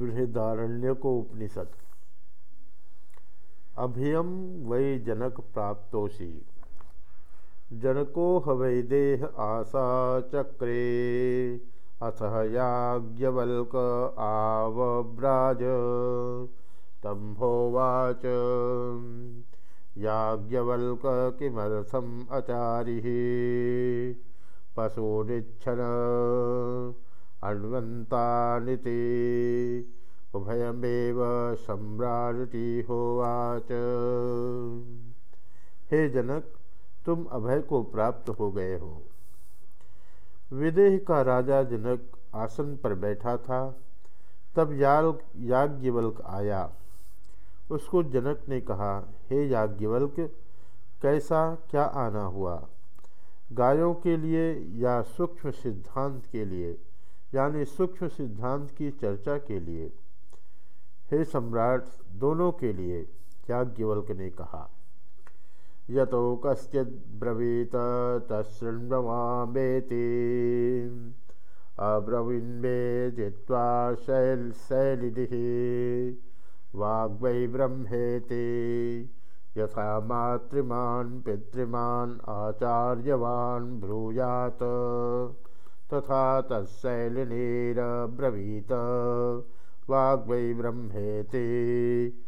उपनिषद अभियम वै जनक प्राप्तोषि जनको हवैदेह आशा चक्रे अथ याज्ञवल्क आवव्राज तम्भोवाच याज्ञवल्क किमर्थम अचारि? पशुनिच्छन। अण्वन्तानिति। उभयमेव सम्राटी होवाच। हे जनक, तुम अभय को प्राप्त हो गए हो। विदेह का राजा जनक आसन पर बैठा था। तब याल, याज्ञवल्क आया। उसको जनक ने कहा, हे याज्ञवल्क, कैसा, क्या आना हुआ? गायों के लिए या सूक्ष्म सिद्धांत के लिए? यानी सूक्ष्म सिद्धांत की चर्चा के लिए, हे सम्राट, दोनों के लिए, याज्ञवल्क ने कहा, यतो कश्चिद्ब्रवीत तशृण्वमामेति, अब्रवीन्मे जित्वा शैल शैलिनिः वाग्वै ब्रह्मेति, यथा मातृमान् पितृमान् आचार्यवान् तथा तत्शैलिनीरब्रवीत। वाग्वै ब्रह्मेति।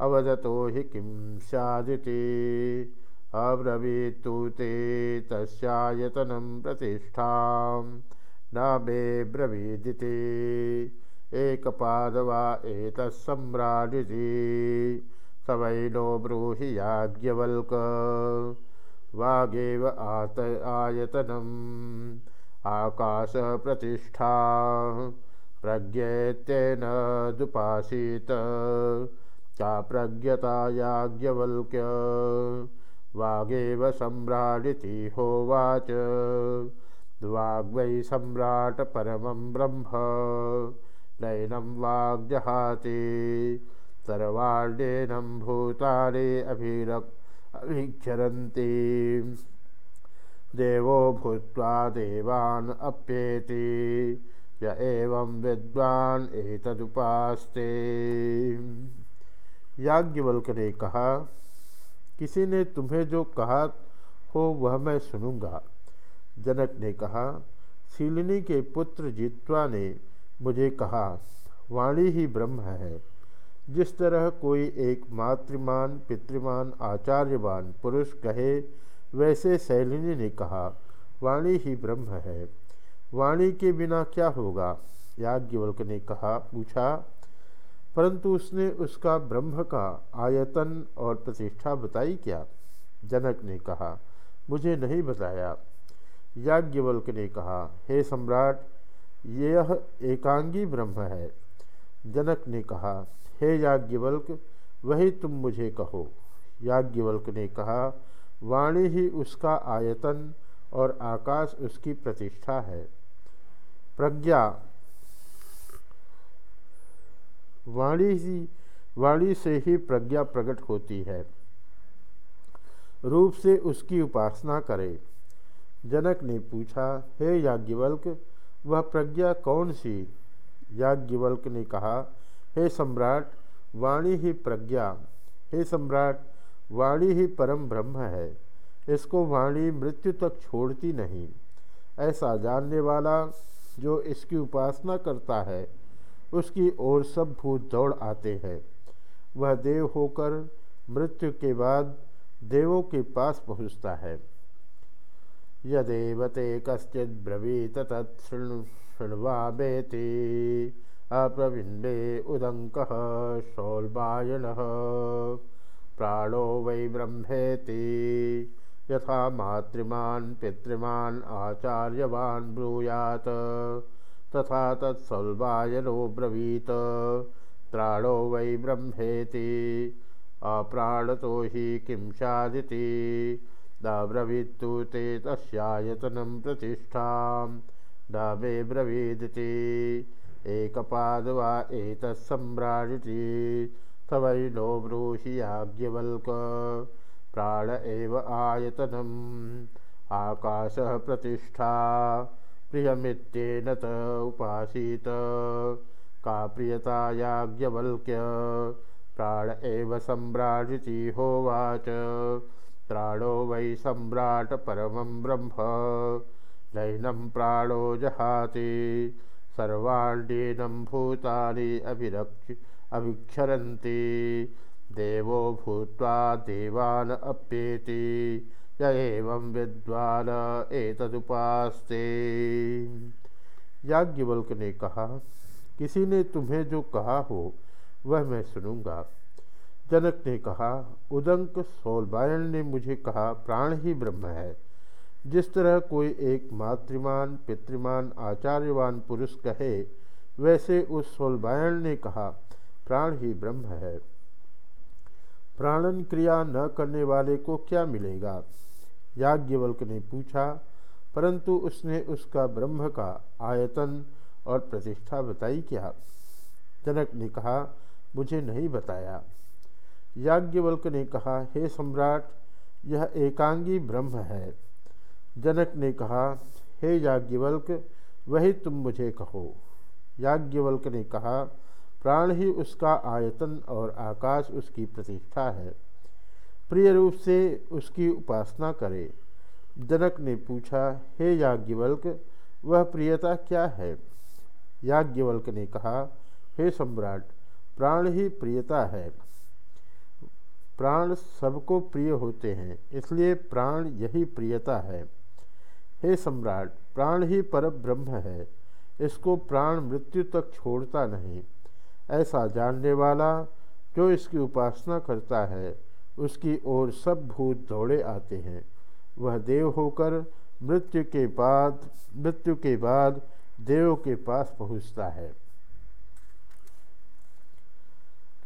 अवदतो हि किं स्यादिति? अब्रवीतु ते तस्यायतनं प्रतिष्ठां न मे ब्रवीदिति। एकपाद वा एतत्सम्राडिति स वै नो ब्रूहि याज्ञवल्क। वागेव आत आयतनम् आकाशप्रतिष्ठा। प्रज्ञेत्येन दुपासीत। चा प्रज्ञता याज्ञवल्क्य। वागेव सम्राडिति होवाच वाग्वै सम्राट परमं ब्रह्म। नैनं वाग्जहाति। सर्वाण्येनं भूतानि अभिरक् अभिक्षरन्ति देवो भूत्वा देवान् अप्येति। य एवं विद्वान एतदुपास्ते। याज्ञवल्क ने कहा, किसी ने तुम्हें जो कहा हो वह मैं सुनूँगा। जनक ने कहा शीलिनी के पुत्र जित्वा ने मुझे कहा, वाणी ही ब्रह्म है। जिस तरह कोई एक मातृमान, पितृमान, आचार्यवान पुरुष कहे वैसे शैलिनी ने कहा, वाणी ही ब्रह्म है। वाणी के बिना क्या होगा? याज्ञवल्क ने कहा, पूछा, परंतु उसने उसका ब्रह्म का आयतन और प्रतिष्ठा बताई क्या? जनक ने कहा, मुझे नहीं बताया। याज्ञवल्क ने कहा, हे सम्राट, यह एकांगी ब्रह्म है। जनक ने कहा, हे याज्ञवल्क, वही तुम मुझे कहो। याज्ञवल्क ने कहा वाणी ही उसका आयतन और आकाश उसकी प्रतिष्ठा है। प्रज्ञा। वाणी ही, वाणी से ही प्रज्ञा प्रकट होती है। रूप से उसकी उपासना करे। जनक ने पूछा, हे याज्ञवल्क, वह प्रज्ञा कौन सी? याज्ञवल्क ने कहा, हे सम्राट, वाणी ही प्रज्ञा। हे सम्राट वाणी ही परम ब्रह्म है। इसको वाणी मृत्यु तक छोड़ती नहीं। ऐसा जानने वाला जो इसकी उपासना करता है, उसकी ओर सब भूत दौड़ आते हैं। वह देव होकर मृत्यु के बाद देवों के पास पहुँचता है। यदेवते कश्चित ब्रवीत तत्णुवामेति अप्रविंदे उदंक शौलबायन। प्राणो वै ब्रह्मेति। यथा मातृमान् पितृमान् आचार्यवान् ब्रूयात्। तथा तत्सल्वायनो ब्रवीत। प्राणो वै ब्रह्मेति। अप्राणतो हि किं स्यादिति न ब्रवीत्तु ते तस्यायतनं प्रतिष्ठां। न मे ब्रवीदिति। एकपाद वा एतत्सम्राजिति तवैनो ब्रूहि याज्ञवल्क। प्राण एव आयतनम्। आकाशः प्रतिष्ठा। प्रियमित्येन त उपासीत। का प्रियता याज्ञवल्क्य? प्राण एव सम्राजिति होवाच। प्राणो वै सम्राट परमं ब्रह्म। नैनं प्राणो जहाति। सर्वाण्डीनं भूतानि अभिरक्ष अभिक्षरन्ति देवो भूत्वा देवान् अप्येति। य एवं विद्वान एतदुपास्ते। याज्ञवल्क ने कहा, किसी ने तुम्हें जो कहा हो, वह मैं सुनूँगा। जनक ने कहा, उदंक सोलबायण ने मुझे कहा, प्राण ही ब्रह्म है। जिस तरह कोई एक मातृमान, पितृमान, आचार्यवान पुरुष कहे, वैसे उस सोलबायन ने कहा प्राण ही ब्रह्म है। प्राणन क्रिया न करने वाले को क्या मिलेगा? याज्ञवल्क ने पूछा। परंतु उसने उसका ब्रह्म का आयतन और प्रतिष्ठा बताई क्या? जनक ने कहा, मुझे नहीं बताया। याज्ञवल्क ने कहा, हे सम्राट, यह एकांगी ब्रह्म है। जनक ने कहा, हे याज्ञवल्क, वही तुम मुझे कहो। याज्ञवल्क ने कहा प्राण ही उसका आयतन और आकाश उसकी प्रतिष्ठा है। प्रिय रूप से उसकी उपासना करे। जनक ने पूछा, हे याज्ञवल्क, वह प्रियता क्या है? याज्ञवल्क ने कहा, हे सम्राट, प्राण ही प्रियता है। प्राण सबको प्रिय होते हैं, इसलिए प्राण यही प्रियता है। हे सम्राट, प्राण ही पर ब्रह्म है, इसको प्राण मृत्यु तक छोड़ता नहीं। ऐसा जानने वाला जो इसकी उपासना करता है, उसकी ओर सब भूत दौड़े आते हैं। वह देव होकर मृत्यु के बाद, मृत्यु के बाद देव के पास पहुँचता है।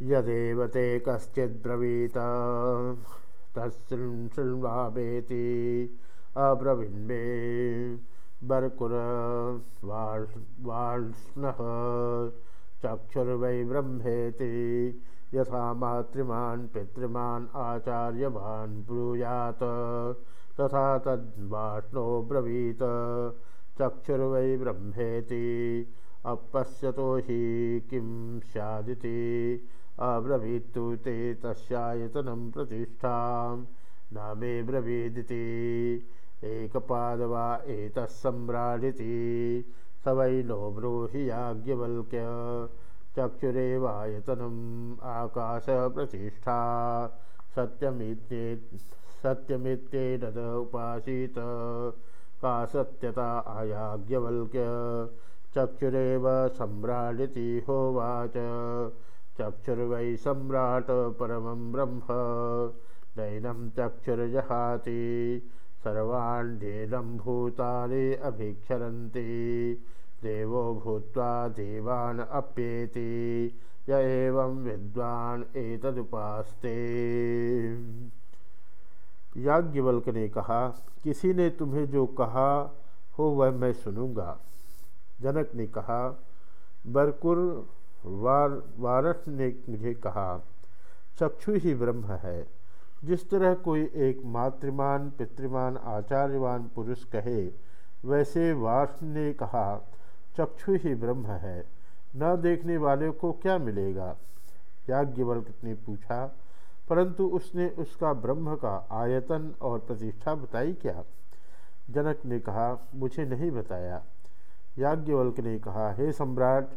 यदेव ते कश्चिद्रवीत तस्वामेति अब्रवीन्मे बर्कुर वाष्णः चक्षुर्वै ब्रह्मेति यथा मातृमान् पितृमान् आचार्यवान् ब्रूयात्। तथा तद्वाष्णो ब्रवीत। चक्षुर्वै ब्रह्मेति अपश्यतो हि किं स्यादिति। अब्रवीत्तु ते तस्यायतनं प्रतिष्ठां। न मे ब्रवीदिति एकपादवा एतत्सम्राडिति स वै नो ब्रूहि याज्ञवल्क्य चक्षुरेवायतनम् आकाशप्रतिष्ठा सत्यमित्ये सत्यमित्येतद उपासीत। का सत्यता आयाज्ञवल्क्य? चक्षुरेव सम्राडिति होवाच। चक्षुर्वै सम्राट परमं ब्रह्म। नैनं चक्षुर्जहाति सर्वाण्येनं भूतानि अभिक्षरन्ति। देवो भूत्वा देवान् अप्येति। य एवं विद्वान एतदुपास्ते। याज्ञवल्क ने कहा, किसी ने तुम्हें जो कहा हो वह मैं सुनूँगा। जनक ने कहा, बरकुर वार वारठ ने मुझे कहा, चक्षु ही ब्रह्म है। जिस तरह कोई एक मातृमान, पितृमान, आचार्यवान पुरुष कहे, वैसे वार्ष ने कहा, चक्षु ही ब्रह्म है। न देखने वाले को क्या मिलेगा? याज्ञवल्क ने पूछा, परंतु उसने उसका ब्रह्म का आयतन और प्रतिष्ठा बताई क्या? जनक ने कहा, मुझे नहीं बताया। याज्ञवल्क ने कहा, हे सम्राट,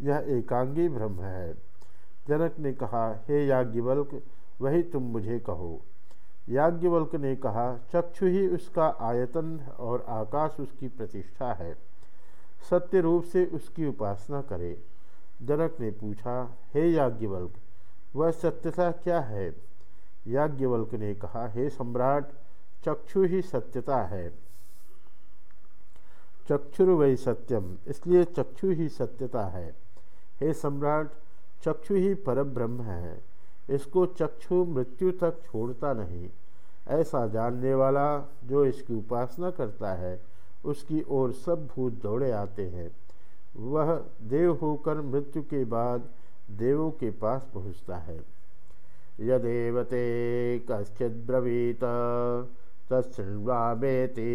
यह एकांगी ब्रह्म है। जनक ने कहा, हे याज्ञवल्क वही तुम मुझे कहो। याज्ञवल्क ने कहा, चक्षु ही उसका आयतन और आकाश उसकी प्रतिष्ठा है। सत्य रूप से उसकी उपासना करे। जनक ने पूछा, हे याज्ञवल्क, वह सत्यता क्या है? याज्ञवल्क ने कहा, हे सम्राट, चक्षु ही सत्यता है। चक्षुर वही सत्यम, इसलिए चक्षु ही सत्यता है। हे सम्राट, चक्षु ही परब्रह्म है। इसको चक्षु मृत्यु तक छोड़ता नहीं। ऐसा जानने वाला जो इसकी उपासना करता है, उसकी ओर सब भूत दौड़े आते हैं। वह देव होकर मृत्यु के बाद देवों के पास पहुँचता है। यदेवते कश्चिद्रवीत तत्सृण्वामेति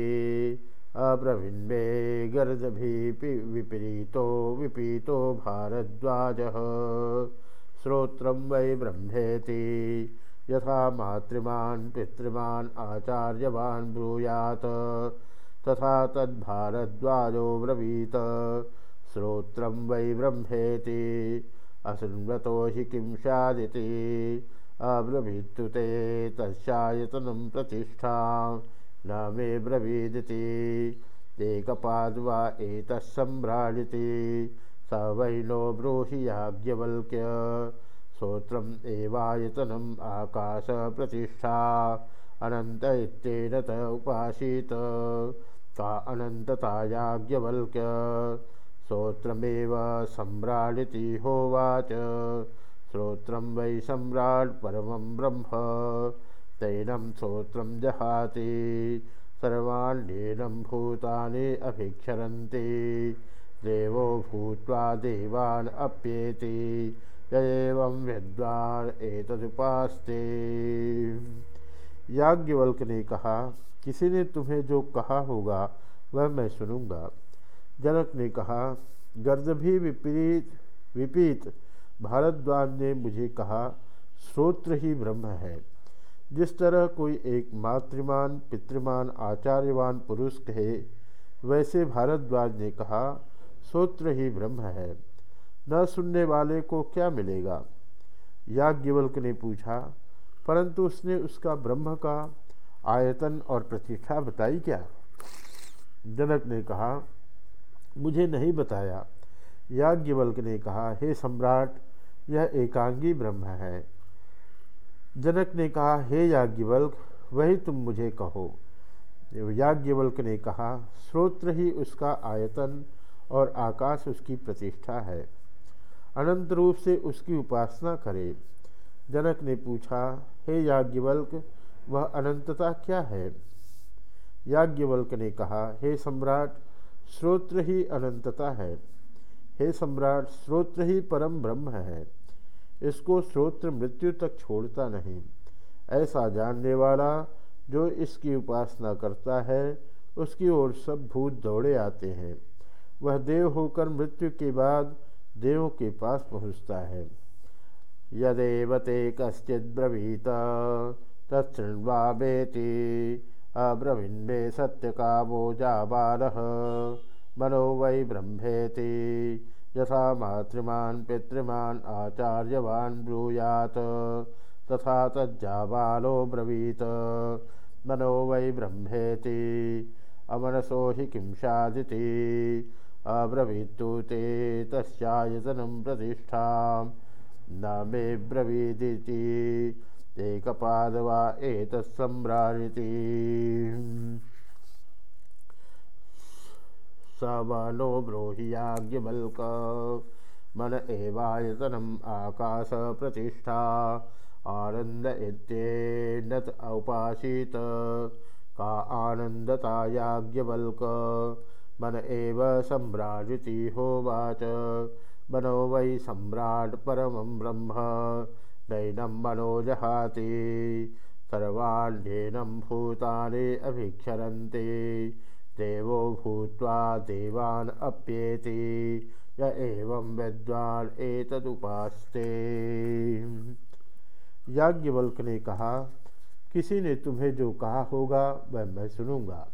अब्रवीन्मे गर्दभी विपरीतो विपीतो भारद्वाज। श्रोत्रं वै ब्रह्मेति। यथा मातृमान् पितृमान् आचार्यवान् ब्रूयात्। तथा तद्भारद्वाजो ब्रवीत। श्रोत्रं वै ब्रह्मेति। असृण्वतो हि किं स्यादिति। अब्रवीत्तु ते तस्यायतनं प्रतिष्ठा। न मे ब्रवीदिति। एकपाद्वा एतत्सम्भ्राडिति स वै नो ब्रूहि याज्ञवल्क्य। श्रोत्रम् एवायतनम् आकाशप्रतिष्ठा अनन्त इत्येन त उपासीत। का अनन्तता याज्ञवल्क्य। श्रोत्रमेव सम्राडिति होवाच श्रोत्रं वै सम्राट् परमं ब्रह्म। तैनं श्रोत्रं जहाति। सर्वाण्येनं भूतानि अभिक्षरन्ति देवो भूत्वा देवान् अप्येति एवं विद्वान एतदुपास्ते। याज्ञवल्क ने कहा, किसी ने तुम्हें जो कहा होगा, वह मैं सुनूँगा। जनक ने कहा, गर्द भी विपरीत विपीत भारद्वाज ने मुझे कहा, श्रोत्र ही ब्रह्म है। जिस तरह कोई एक मातृमान, पितृमान, आचार्यवान पुरुष कहे, वैसे भारद्वाज ने कहा श्रोत्र ही ब्रह्म है। न सुनने वाले को क्या मिलेगा? याज्ञवल्क ने पूछा, परंतु उसने उसका ब्रह्म का आयतन और प्रतिष्ठा बताई क्या? जनक ने कहा, मुझे नहीं बताया। याज्ञवल्क ने कहा, हे सम्राट, यह एकांगी ब्रह्म है। जनक ने कहा, हे याज्ञवल्क, वही तुम मुझे कहो। याज्ञवल्क ने कहा श्रोत्र ही उसका आयतन और आकाश उसकी प्रतिष्ठा है। अनंत रूप से उसकी उपासना करे। जनक ने पूछा, हे याज्ञवल्क, वह अनंतता क्या है? याज्ञवल्क ने कहा, हे सम्राट श्रोत्र ही अनंतता है। हे सम्राट श्रोत्र ही परम ब्रह्म है। इसको श्रोत्र मृत्यु तक छोड़ता नहीं। ऐसा जानने वाला जो इसकी उपासना करता है, उसकी ओर सब भूत दौड़े आते हैं। वह देव होकर मृत्यु के बाद देवों के पास पहुँचता है। यदेव ते कश्चिद्रवीत तत्णवामेति अब्रवीन्मे सत्यकामो जाबालः, मनो वै ब्रह्मेति। यथा मातृमान् पितृमान् आचार्यवान् ब्रूयात्, तथा तज्जाबालो ब्रवीत, मनो वै ब्रह्मेति। अमनसो हि किं अब्रवीत्तु ते तस्यायतनं प्रतिष्ठा न मे ब्रवीदिति। एकपाद वा एतत्सम्भ्रारिति स वनो ब्रूहि याज्ञवल्क मन एवायतनम् आकाशप्रतिष्ठा आनन्द उपासीत का आनन्दता याज्ञवल्क मन एव सम्भ्राजिति होवाच मनो वै सम्राट् परमं ब्रह्म। नैनं मनो जहाति। सर्वाण्येनं भूतानि अभिक्षरन्ति। देवो भूत्वा देवान् अप्येति। य एवं विद्वान एतदुपास्ते। याज्ञवल्क ने कहा, किसी ने तुम्हें जो कहा होगा, वह मैं सुनूँगा।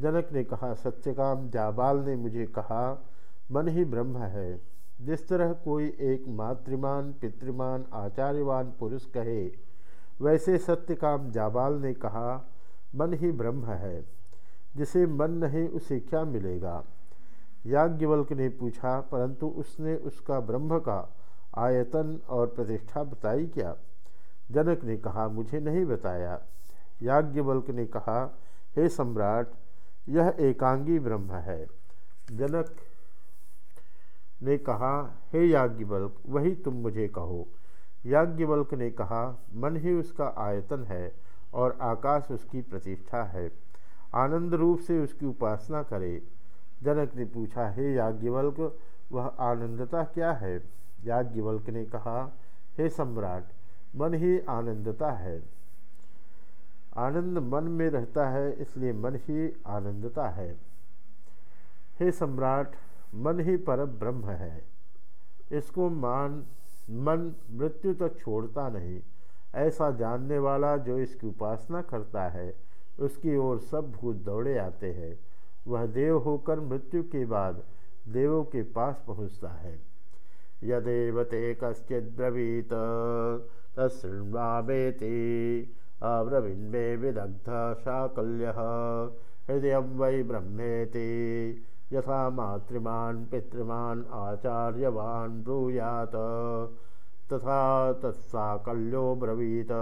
जनक ने कहा सत्यकाम जाबाल ने मुझे कहा, मन ही ब्रह्म है। जिस तरह कोई एक मातृमान, पितृमान, आचार्यवान पुरुष कहे, वैसे सत्यकाम जाबाल ने कहा, मन ही ब्रह्म है। जिसे मन नहीं, उसे क्या मिलेगा? याज्ञवल्क ने पूछा, परंतु उसने उसका ब्रह्म का आयतन और प्रतिष्ठा बताई क्या? जनक ने कहा, मुझे नहीं बताया। याज्ञवल्क ने कहा, हे सम्राट यह एकांगी ब्रह्म है। जनक ने कहा, हे याज्ञवल्क, वही तुम मुझे कहो। याज्ञवल्क ने कहा, मन ही उसका आयतन है और आकाश उसकी प्रतिष्ठा है। आनंद रूप से उसकी उपासना करे। जनक ने पूछा, हे याज्ञवल्क, वह आनंदता क्या है? याज्ञवल्क ने कहा, हे सम्राट, मन ही आनंदता है। आनंद मन में रहता है, इसलिए मन ही आनंदता है। हे सम्राट, मन ही पर ब्रह्म है। इसको मान, मन मृत्यु तक छोड़ता नहीं। ऐसा जानने वाला जो इसकी उपासना करता है, उसकी ओर सब भूत दौड़े आते हैं। वह देव होकर मृत्यु के बाद देवों के पास पहुँचता है। यदेव ते कश्चिद्रवीत तृण्वामेति अब्रवीन्मे विदग्ध शाकल्य हृदय वै ब्रह्मेति। यथा मातृमान् पितृमान् आचार्यवान् ब्रूयात। तथा तत्साकल्यो ब्रवीत।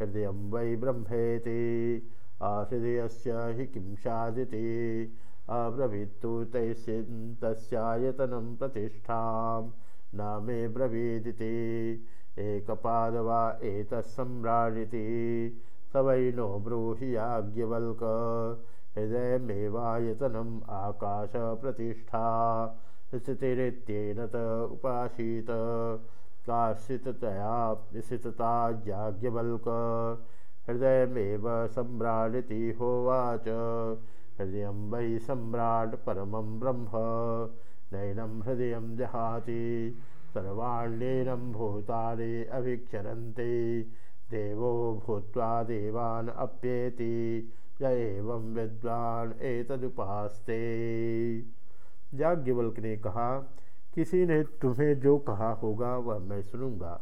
हृदय वै ब्रह्मेति। आहृदयस्य हि किं सादिति अब्रवीत्तु तैस्यन् तस्यायतनं प्रतिष्ठां। न मे ब्रवीदिति एकपाद वा एतत्सम्राजिति स वै नो ब्रूहि याज्ञवल्क। हृदय हृदयमेवायतनम् आकाशप्रतिष्ठा। स्थितिरित्येन त उपासीत। काश्चिततया निशितता याज्ञवल्क। हृदयमेव सम्राडिति होवाच। हृदय वै सम्राट् परमं ब्रह्म। नैनं हृदय जहाति। सर्वाण्येनं भूतानि अभिक्षरन्ति। देवो भूत्वा देवान् अप्येति, य एवं विद्वान एतदुपास्ते। याज्ञवल्क ने कहा, किसी ने तुम्हें जो कहा होगा, वह मैं सुनूँगा।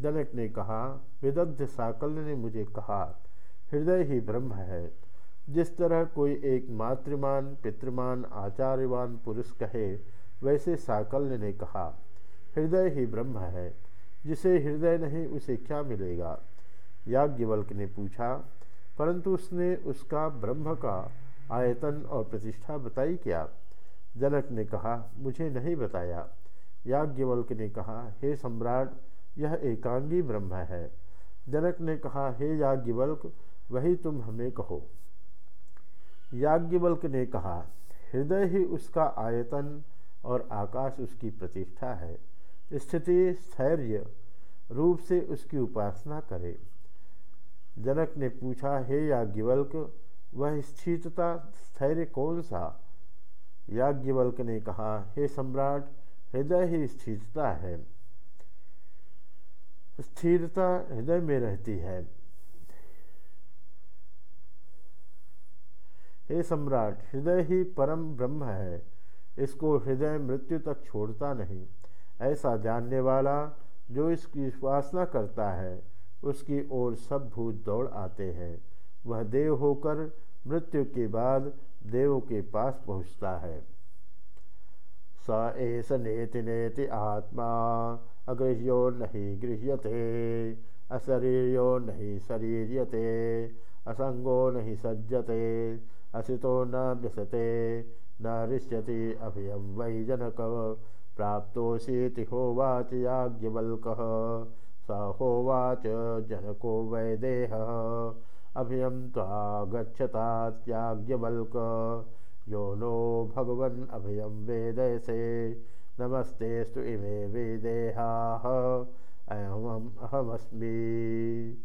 जनक ने कहा, विदग्ध साकल्य ने मुझे कहा, हृदय ही ब्रह्म है। जिस तरह कोई एक मातृमान पितृमान, आचार्यवान पुरुष कहे, वैसे साकल्य ने कहा हृदय ही ब्रह्म है, जिसे हृदय नहीं उसे क्या मिलेगा? याज्ञवल्क ने पूछा। परंतु उसने उसका ब्रह्म का आयतन और प्रतिष्ठा बताई क्या? जनक ने कहा, मुझे नहीं बताया। याज्ञवल्क ने कहा, हे सम्राट, यह एकांगी ब्रह्म है। जनक ने कहा, हे याज्ञवल्क, वही तुम हमें कहो। याज्ञवल्क ने कहा, हृदय ही उसका आयतन और आकाश उसकी प्रतिष्ठा है। स्थिति स्थैर्य रूप से उसकी उपासना करे। जनक ने पूछा, हे याज्ञवल्क, वह स्थितता स्थैर्य कौन सा? याज्ञवल्क ने कहा, हे सम्राट, हृदय ही स्थिरता है। स्थिरता हृदय में रहती है। हे सम्राट, हृदय ही परम ब्रह्म है। इसको हृदय मृत्यु तक छोड़ता नहीं। ऐसा जानने वाला जो इसकी उपासना करता है, उसकी ओर सब भूत दौड़ आते हैं। वह देव होकर मृत्यु के बाद देव के पास पहुँचता है। स एस नेति नेति आत्मा अगृह्यो नहीं गृह्यते अशरीरो नहीं शरीर्यते असंगो नहीं सज्जते, असितो न व्यसते, न ऋष्यति अभयम वै जनक। प्राप्तोषीति होवाच याज्ञवल्कः, स होवाच जनको वैदेह। अभयं त्वागच्छतात्याज्ञवल्क यो नो भगवन् अभयं वेदयसे नमस्तेस्तु इमे वेदेहाः। अहम अहमस्मि।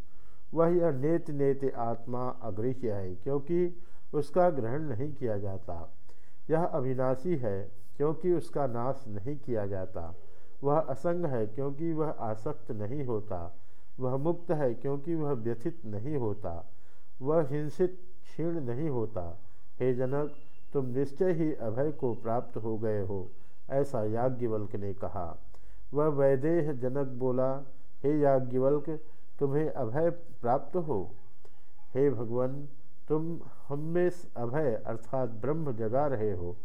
वह यह नेत नेत आत्मा अगृह्य है, क्योंकि उसका ग्रहण नहीं किया जाता। यह अविनाशी है। क्योंकि उसका नाश नहीं किया जाता। वह असंग है क्योंकि वह आसक्त नहीं होता। वह मुक्त है क्योंकि वह व्यथित नहीं होता। वह हिंसित क्षीण नहीं होता। हे जनक, तुम निश्चय ही अभय को प्राप्त हो गए हो, ऐसा याज्ञवल्क ने कहा। वह वैदेह जनक बोला, हे याज्ञवल्क, तुम्हें अभय प्राप्त हो? हे भगवान, तुम हमें अभय अर्थात ब्रह्म जगा रहे हो।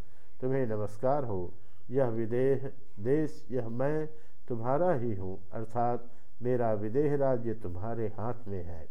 तुम्हें नमस्कार हो। यह विदेह, देश, यह मैं तुम्हारा ही हूँ, अर्थात मेरा विदेह राज्य तुम्हारे हाथ में है।